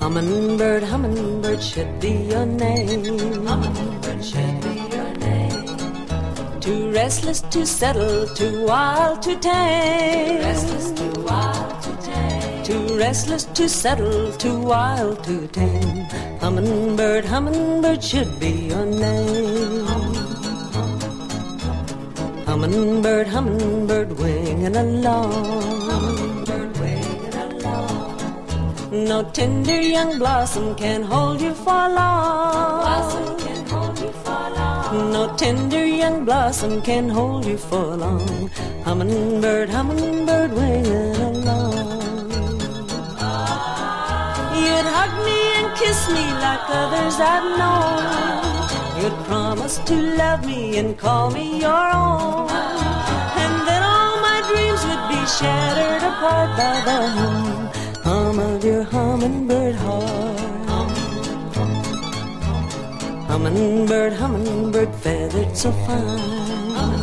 Hummingbird, hummingbird should be your name. Hummingbird should be your name. Too restless to settle, too wild to tame. Too restless, too wild to tame. Too restless to settle, too wild to tame. Hummingbird, hummingbird should be your name. Hummingbird, hummingbird winging along. Hummingbird winging along. No tender young blossom can hold you for long. Blossom can hold you for long. No tender young blossom can hold you for long. Hummingbird, hummingbird winging along. You'd hug me and kiss me like others I've known. You'd promise to love me and call me your own. And then all my dreams would be shattered apart by the hum of your hummingbird heart. Hummingbird, hummingbird, feathered so fine.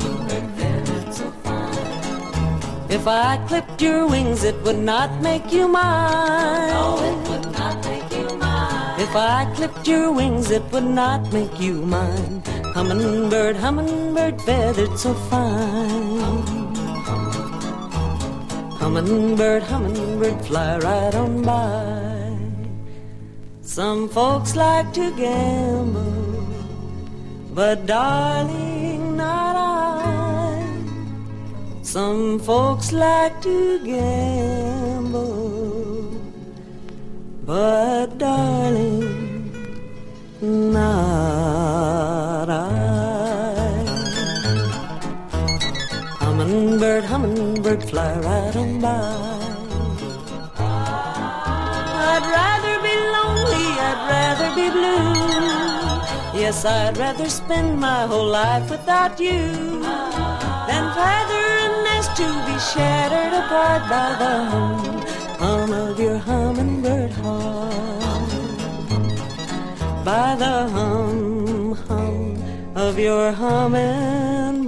Feathered so fine. If I clipped your wings, it would not make you mine. It would not make you mine. If I clipped your wings, it would not make you mine. Hummingbird, hummingbird, feathered so fine. Hummingbird, hummingbird, fly right on by. Some folks like to gamble, but darling, not I. Some folks like to gamble, but darling, Hummingbird, hummingbird, fly right on by. I'd rather be lonely, I'd rather be blue. Yes, I'd rather spend my whole life without you than feather a nest to be shattered apart by the hum, hum of your hummingbird heart. By the hum, hum of your humming